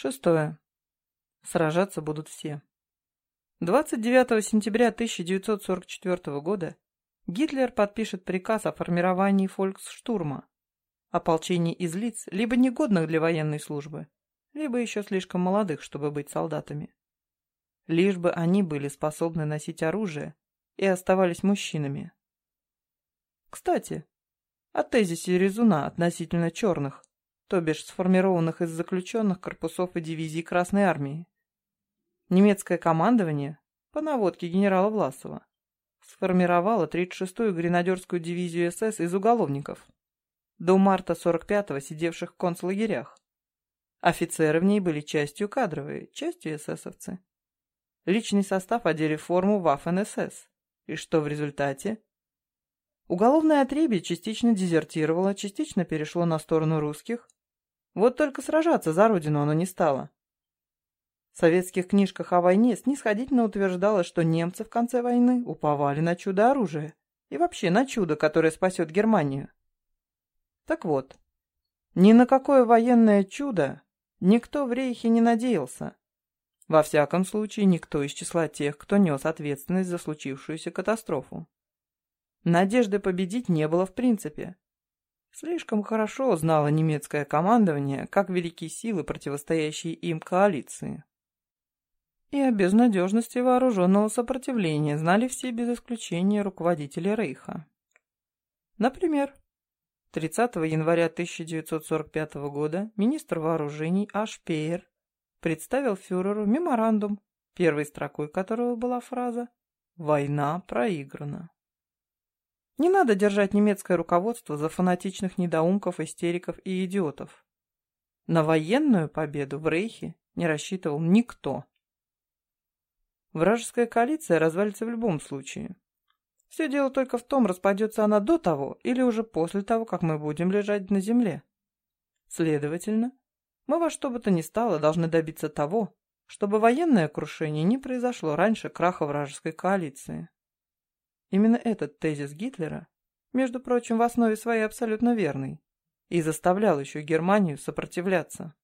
Шестое. Сражаться будут все. 29 сентября 1944 года Гитлер подпишет приказ о формировании фольксштурма, ополчении из лиц, либо негодных для военной службы, либо еще слишком молодых, чтобы быть солдатами. Лишь бы они были способны носить оружие и оставались мужчинами. Кстати, о тезисе Резуна относительно черных, то бишь сформированных из заключенных корпусов и дивизий Красной Армии. Немецкое командование, по наводке генерала Власова, сформировало 36-ю гренадерскую дивизию СС из уголовников, до марта 45-го сидевших в концлагерях. Офицеры в ней были частью кадровые, частью эсэсовцы. Личный состав одели форму Waffen-СС. И что в результате? Уголовное отребье частично дезертировало, частично перешло на сторону русских. Вот только сражаться за родину оно не стало. В советских книжках о войне снисходительно утверждалось, что немцы в конце войны уповали на чудо оружия и вообще на чудо, которое спасет Германию. Так вот, ни на какое военное чудо никто в рейхе не надеялся. Во всяком случае, никто из числа тех, кто нес ответственность за случившуюся катастрофу. Надежды победить не было в принципе. Слишком хорошо знало немецкое командование, как великие силы, противостоящие им коалиции. И о безнадежности вооруженного сопротивления знали все без исключения руководители Рейха. Например, 30 января 1945 года министр вооружений Аш Пейер представил фюреру меморандум, первой строкой которого была фраза «Война проиграна». Не надо держать немецкое руководство за фанатичных недоумков, истериков и идиотов. На военную победу в Рейхе не рассчитывал никто. Вражеская коалиция развалится в любом случае. Все дело только в том, распадется она до того или уже после того, как мы будем лежать на земле. Следовательно, мы во что бы то ни стало должны добиться того, чтобы военное крушение не произошло раньше краха вражеской коалиции. Именно этот тезис Гитлера, между прочим, в основе своей абсолютно верный, и заставлял еще Германию сопротивляться.